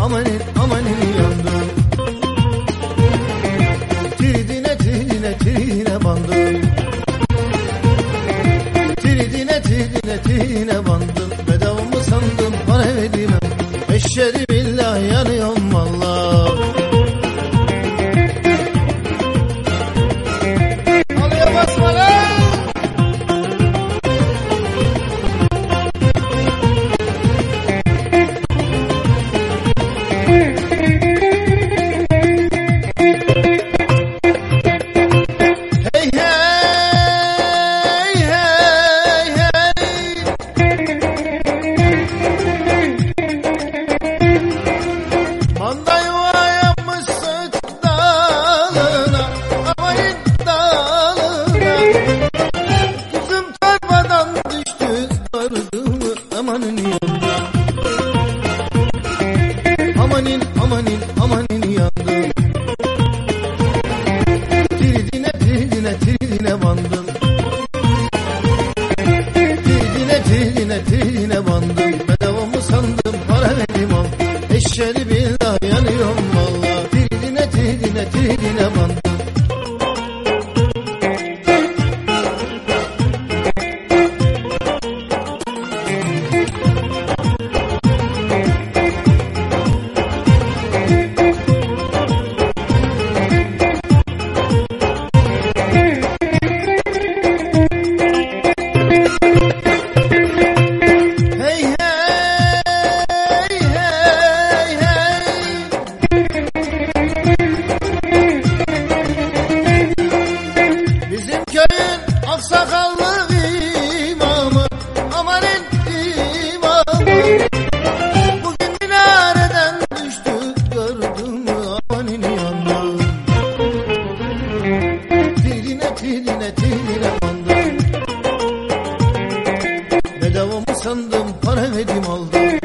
Amanin Amanin yandım Tiridine tiridine tiridine bandım. Tiridine tiridine tiridine bandım. Bedava mı sandım bana vermem Amanin amanin amanin yandı. Tiridine tiridine tiridine bandım. Tiridine tiridine tiridine bandım. Bedava mı sandım para verdim al Eşşeli billah yanıyorum valla Tiridine tiridine tiridine bandım Köyün aksakallı imamı aman ettim aman. Bugün minareden düştü gördüm amanin yandım Tiline tiline tiline bandım Bedava mı sandım para verdim aldım.